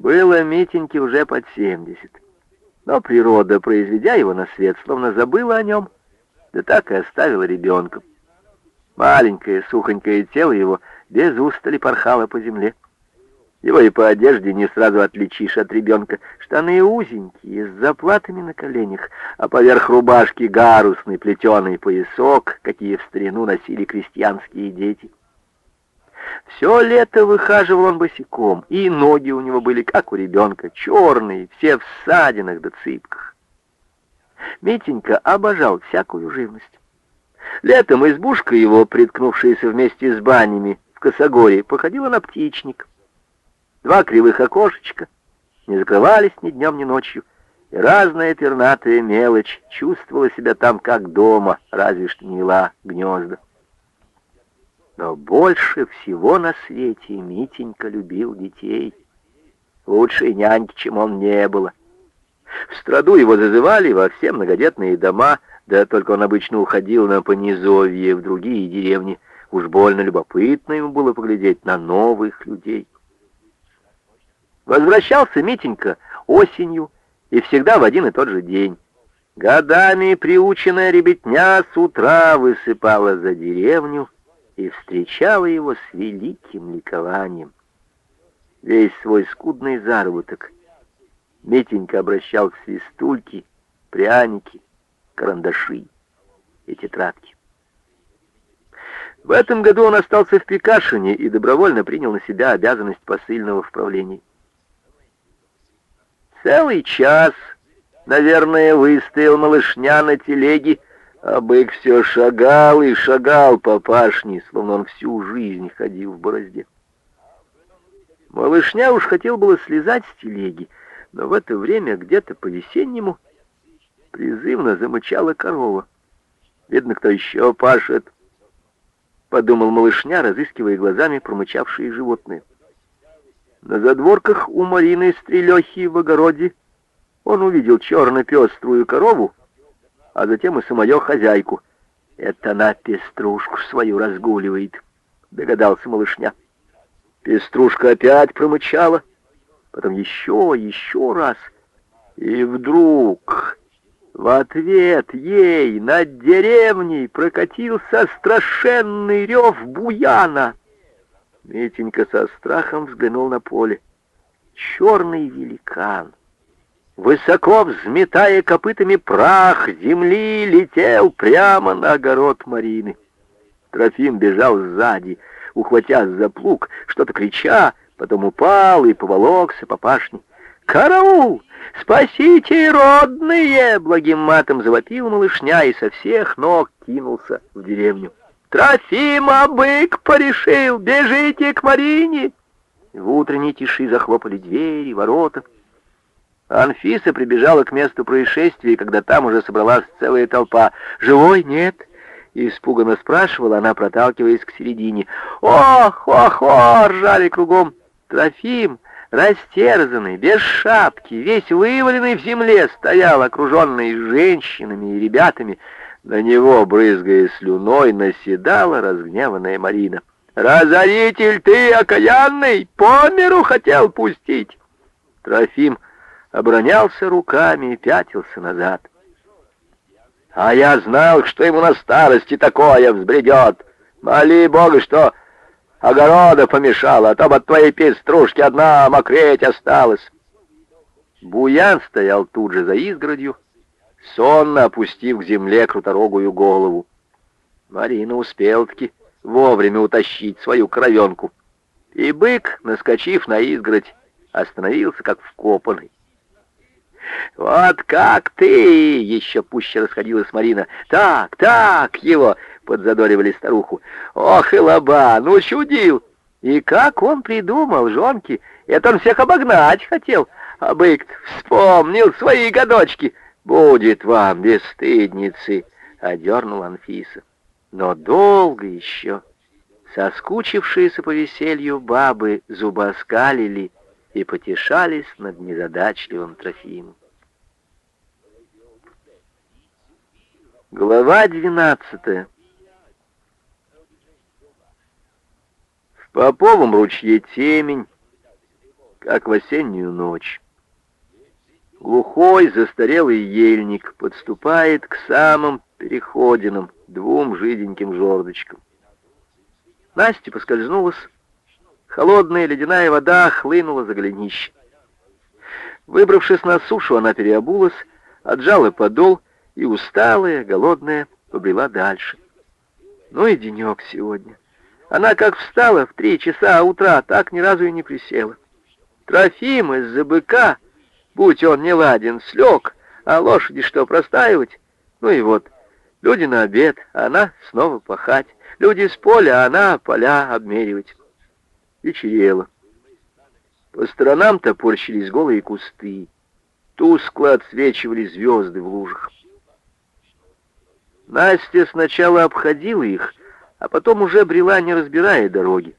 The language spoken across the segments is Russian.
Было Митеньке уже под семьдесят. Но природа, произведя его на свет, словно забыла о нем, да так и оставила ребенком. Маленькое сухонькое тело его без устали порхало по земле. Его и по одежде не сразу отличишь от ребенка. Штаны узенькие, с заплатами на коленях, а поверх рубашки гарусный плетеный поясок, какие в старину носили крестьянские дети. Все лето выхаживал он босиком, и ноги у него были, как у ребенка, черные, все в ссадинах да цыпках. Митенька обожал всякую живность. Летом избушка его, приткнувшаяся вместе с банями в Косогоре, походила на птичник. Два кривых окошечка не закрывались ни днем, ни ночью, и разная пернатая мелочь чувствовала себя там как дома, разве что не гнезда. Но больше всего на свете Митенька любил детей. Лучшей няньки, чем он, не было. В страду его зазывали во все многодетные дома, да только он обычно уходил на понизовье в другие деревни. Уж больно любопытно ему было поглядеть на новых людей. Возвращался Митенька осенью и всегда в один и тот же день. Годами приученная ребятня с утра высыпала за деревню и встречала его с великим ликованием. Весь свой скудный заработок Митенька обращал в свистульки, пряники, карандаши и тетрадки. В этом году он остался в Пекашине и добровольно принял на себя обязанность посыльного в правлении. Целый час, наверное, выстоял малышня на телеге, а бык все шагал и шагал по пашне, словно он всю жизнь ходил в борозде. Малышня уж хотел было слезать с телеги, но в это время где-то по-весеннему призывно замычала корова. Видно, кто еще пашет, — подумал малышня, разыскивая глазами промычавшие животные. На задворках у Марины Стрелехи в огороде он увидел черно-пеструю корову, а затем и самую хозяйку. Это она пеструшку свою разгуливает, догадался малышня. Пеструшка опять промычала, потом еще, еще раз. И вдруг в ответ ей над деревней прокатился страшенный рев буяна. Митенька со страхом взглянул на поле. Черный великан, высоко взметая копытами прах земли, летел прямо на огород Марины. Трофим бежал сзади, ухватясь за плуг, что-то крича, потом упал и поволокся по пашне. «Караул! Спасите, родные!» Благим матом завопил малышня и со всех ног кинулся в деревню. «Трофима бык порешил! Бежите к Марине!» В утренней тиши захлопали двери, ворота. Анфиса прибежала к месту происшествия, когда там уже собралась целая толпа. «Живой? Нет?» Испуганно спрашивала она, проталкиваясь к середине. «Ох, ох, ох!» — ржали кругом. Трофим, растерзанный, без шапки, весь вываленный в земле, стоял, окруженный женщинами и ребятами, на него, брызгая слюной, наседала разгневанная Марина. «Разоритель ты, окаянный, по миру хотел пустить!» Трофим оборонялся руками и пятился назад. «А я знал, что ему на старости такое взбредет. Моли Бога, что огорода помешала, а то бы от твоей пеструшки одна мокреть осталась». Буян стоял тут же за изгородью, сонно опустив к земле круторогую голову. Марина успел-таки вовремя утащить свою кровенку. И бык, наскочив на изгородь, остановился как вкопанный. «Вот как ты!» — еще пуще расходилась Марина. «Так, так его!» — подзадоривали старуху. «Ох и лоба! Ну, чудил!» И как он придумал, жонки, это он всех обогнать хотел. А бык вспомнил свои годочки. «Будет вам, бесстыдницы!» — одернула Анфиса. Но долго еще соскучившиеся по веселью бабы зубоскалили и потешались над незадачливым Трофимом. Глава двенадцатая. В Поповом ручье темень, как в осеннюю ночь. Глухой застарелый ельник подступает к самым переходинам, двум жиденьким жердочкам. Настя поскользнулась. Холодная ледяная вода хлынула за голенище. Выбравшись на сушу, она переобулась, отжала подол и, усталая, голодная, побрела дальше. Ну и денек сегодня. Она как встала в три часа утра, так ни разу и не присела. Трофим из-за быка, будь он не ладен, слег, а лошади что, простаивать? Ну и вот, люди на обед, а она снова пахать. Люди с поля, а она поля обмеривать. Вечерело. По сторонам топорщились голые кусты. Тускло отсвечивали звезды в лужах. Настя сначала обходила их, а потом уже брела, не разбирая дороги.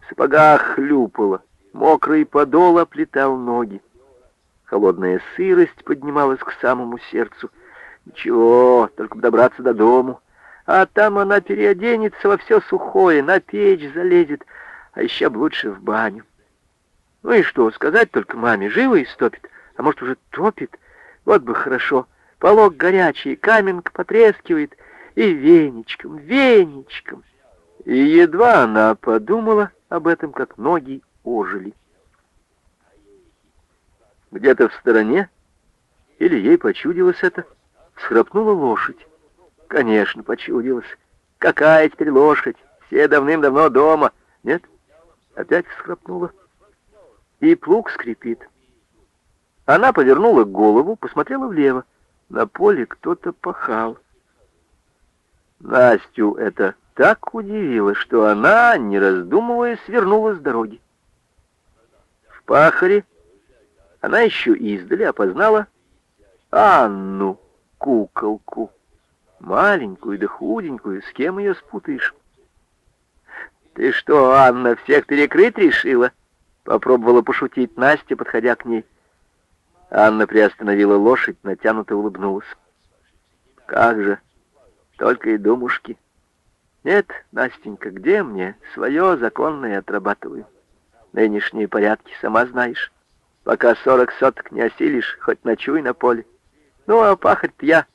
В сапогах хлюпала, мокрый подол оплетал ноги. Холодная сырость поднималась к самому сердцу. Ничего, только бы добраться до дому. А там она переоденется во все сухое, на печь залезет, а еще бы лучше в баню. Ну и что, сказать только маме, живо истопит, а может уже топит? Вот бы хорошо. Полок горячий, каменка потрескивает, и веничком, веничком. И едва она подумала об этом, как ноги ожили. Где-то в стороне, или ей почудилось это, схрапнула лошадь. Конечно, почудилось. Какая теперь лошадь? Все давным-давно дома. Нет? Опять всхрапнула и плуг скрипит. Она повернула голову, посмотрела влево. На поле кто-то пахал. Настю это так удивило, что она, не раздумывая, свернула с дороги. В пахаре она еще издали опознала Анну, куколку, маленькую да худенькую, с кем ее спутаешь? «Ты что, Анна, всех перекрыть решила?» Попробовала пошутить Настя, подходя к ней. Анна приостановила лошадь, натянуто улыбнулась. «Как же, только и думушки. Нет, Настенька, где мне? Свое законное отрабатываю. Нынешние порядки, сама знаешь. Пока сорок соток не осилишь, хоть ночуй на поле. Ну, а пахать я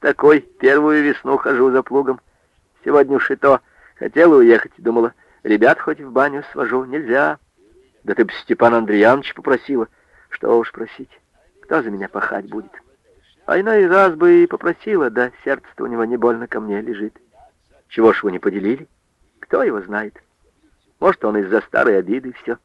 такой первую весну хожу за плугом. Сегодня уж и то хотела уехать, думала, ребят хоть в баню свожу, нельзя». Да ты бы Степан Андреянович попросила. Что уж просить, кто за меня пахать будет? А иной раз бы и попросила, да сердце-то у него не больно ко мне лежит. Чего ж вы не поделили? Кто его знает? Может, он из-за старой обиды все.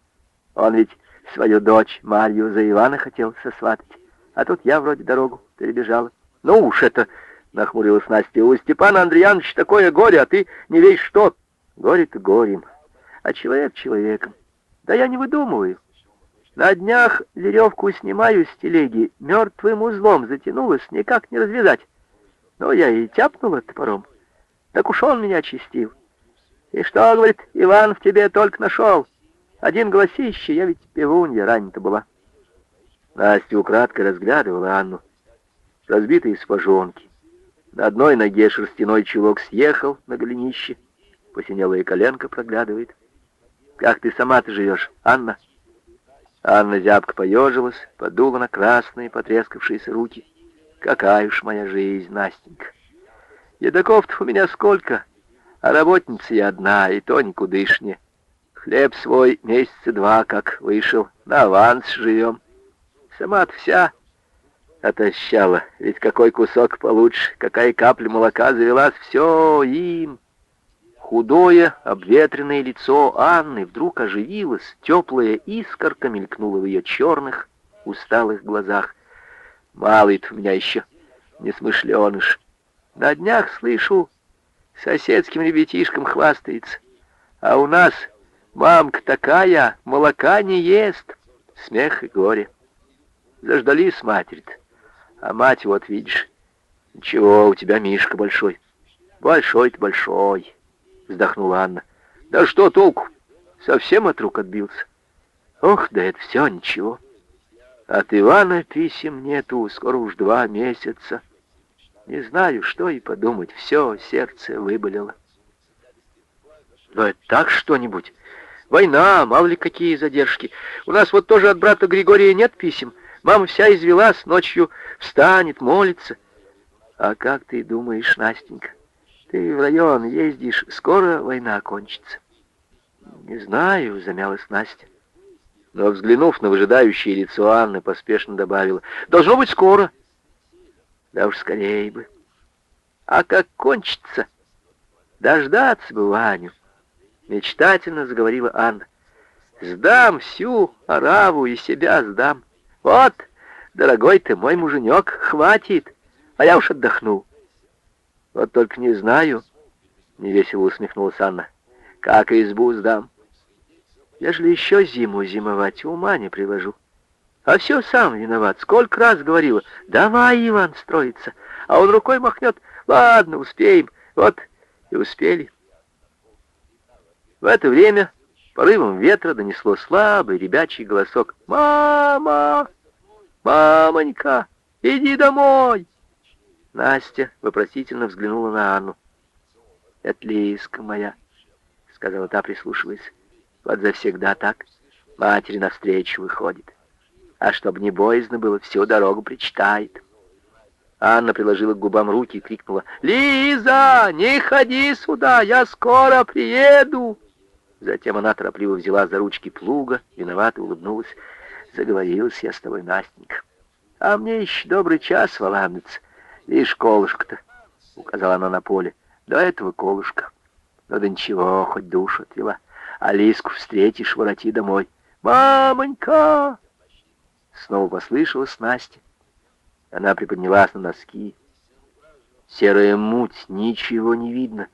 Он ведь свою дочь Марью за Ивана хотел сосватать. А тут я вроде дорогу перебежала. Ну уж это, нахмурилась Настя, у Степана Андреяновича такое горе, а ты не весь что. Горе-то горем, а человек человеком. Да я не выдумываю. На днях веревку снимаю с телеги, мертвым узлом затянулась, никак не развязать. Но я и тяпнула топором. Так уж он меня очистил. И что, говорит, Иван в тебе только нашел? Один голосище, я ведь пивунья раньше была. Настя украдкой разглядывала Анну. Разбитые сапожонки. На одной ноге шерстяной чулок съехал на голенище. Посинелая коленка проглядывает. Как ты сама-то живешь, Анна?» Анна зябко поежилась, подула на красные потрескавшиеся руки. «Какая уж моя жизнь, Настенька! Едоков-то у меня сколько, а работница я одна, и то никудышне. Хлеб свой месяца два как вышел, на аванс живем. Сама-то вся отощала, ведь какой кусок получше, какая капля молока завелась, все им, Худое, обветренное лицо Анны вдруг оживилось, теплая искорка мелькнула в ее черных, усталых глазах. Малый-то у меня еще несмышленыш. На днях слышу, соседским ребятишкам хвастается. А у нас мамка такая, молока не ест. Смех и горе. Заждались матерь А мать, вот видишь, ничего, у тебя Мишка большой. Большой-то большой вздохнула Анна. Да что толку? Совсем от рук отбился. Ох, да это все ничего. От Ивана писем нету, скоро уж два месяца. Не знаю, что и подумать, все сердце выболело. Но это так что-нибудь. Война, мало ли какие задержки. У нас вот тоже от брата Григория нет писем. Мама вся извелась, ночью встанет, молится. А как ты думаешь, Настенька, ты в район ездишь, скоро война кончится? Не знаю, замялась Настя. Но, взглянув на выжидающее лицо Анны, поспешно добавила, должно быть скоро. Да уж скорее бы. А как кончится? Дождаться бы Ваню. Мечтательно заговорила Анна. Сдам всю ораву и себя сдам. Вот, дорогой ты мой муженек, хватит, а я уж отдохну. Вот только не знаю, невесело усмехнулась Анна, как избу сдам. Ежели еще зиму зимовать, ума не приложу. А все сам виноват. Сколько раз говорила, давай, Иван, строится. А он рукой махнет, ладно, успеем. Вот и успели. В это время порывом ветра донесло слабый ребячий голосок. «Мама! Мамонька, иди домой!» Настя вопросительно взглянула на Анну. «Это Лиска моя», — сказала та, прислушиваясь. «Вот завсегда так. Матери навстречу выходит. А чтоб не боязно было, всю дорогу причитает». Анна приложила к губам руки и крикнула. «Лиза, не ходи сюда, я скоро приеду!» Затем она торопливо взяла за ручки плуга, виновато улыбнулась. Заговорилась я с тобой, Настенька. А мне еще добрый час валандаться. Видишь, колышко-то, указала она на поле. До этого колышка. Ну да ничего, хоть душу отвела. Алиску встретишь, вороти домой. Мамонька! Снова послышалась Настя. Она приподнялась на носки. Серая муть, ничего не видно.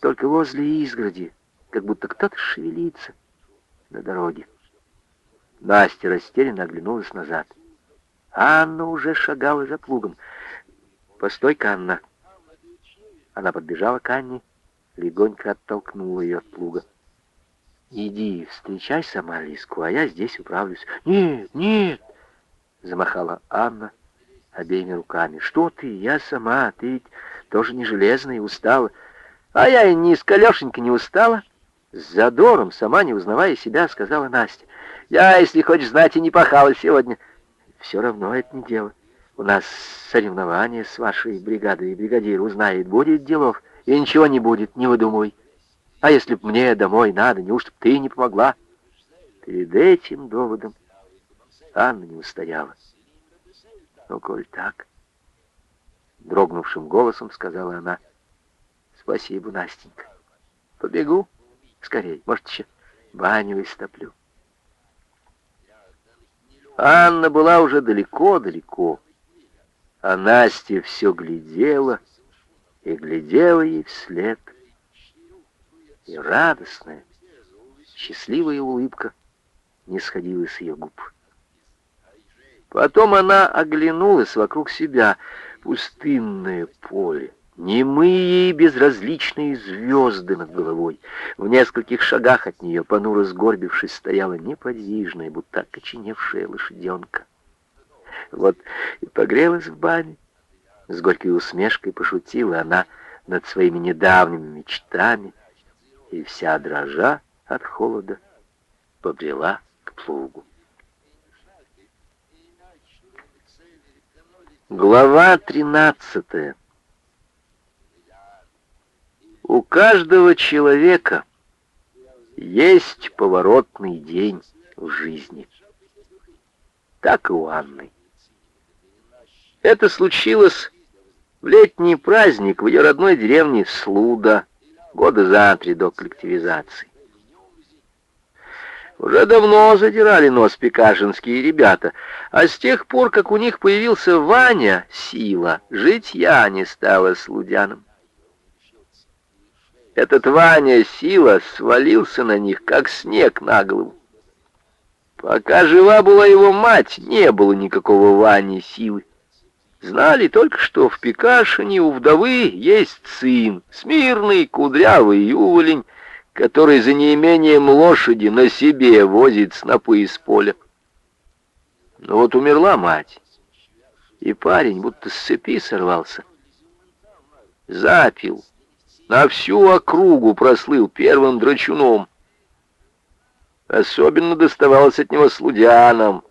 Только возле изгороди как будто кто-то шевелится на дороге. Настя растерянно оглянулась назад. Анна уже шагала за плугом. «Постой-ка, Анна!» Она подбежала к Анне, легонько оттолкнула ее от плуга. «Иди, встречай сама Лиску, а я здесь управлюсь». «Нет, нет!» — замахала Анна обеими руками. «Что ты? Я сама. Ты ведь тоже не железная и устала». «А я и не скалешенька не устала». С задором, сама не узнавая себя, сказала Настя. «Я, если хочешь знать, и не пахала сегодня». «Все равно это не дело. У нас соревнования с вашей бригадой, и бригадир узнает, будет делов, и ничего не будет, не выдумывай. А если б мне домой надо, неужто б ты не помогла?» Перед этим доводом Анна не устояла. «Ну, коль так...» Дрогнувшим голосом сказала она. «Спасибо, Настенька. Побегу». Скорей, может, еще баню истоплю. Анна была уже далеко-далеко, а Настя все глядела и глядела ей вслед. И радостная, счастливая улыбка не сходила с ее губ. Потом она оглянулась вокруг себя, пустынное поле немые и безразличные звезды над головой. В нескольких шагах от нее, понуро сгорбившись, стояла неподвижная, будто окоченевшая лошаденка. Вот и погрелась в бане. С горькой усмешкой пошутила она над своими недавними мечтами, и вся дрожа от холода побрела к плугу. Глава тринадцатая у каждого человека есть поворотный день в жизни. Так и у Анны. Это случилось в летний праздник в ее родной деревне Слуда, года за три до коллективизации. Уже давно задирали нос пекашинские ребята, а с тех пор, как у них появился Ваня, сила, житья не стала слудяном. Этот Ваня Сила свалился на них, как снег на голову. Пока жива была его мать, не было никакого Вани Силы. Знали только, что в Пикашине у вдовы есть сын, смирный, кудрявый юволень, который за неимением лошади на себе возит снопы из поля. Но вот умерла мать, и парень будто с цепи сорвался. Запил, на всю округу прослыл первым драчуном. Особенно доставалось от него слудянам,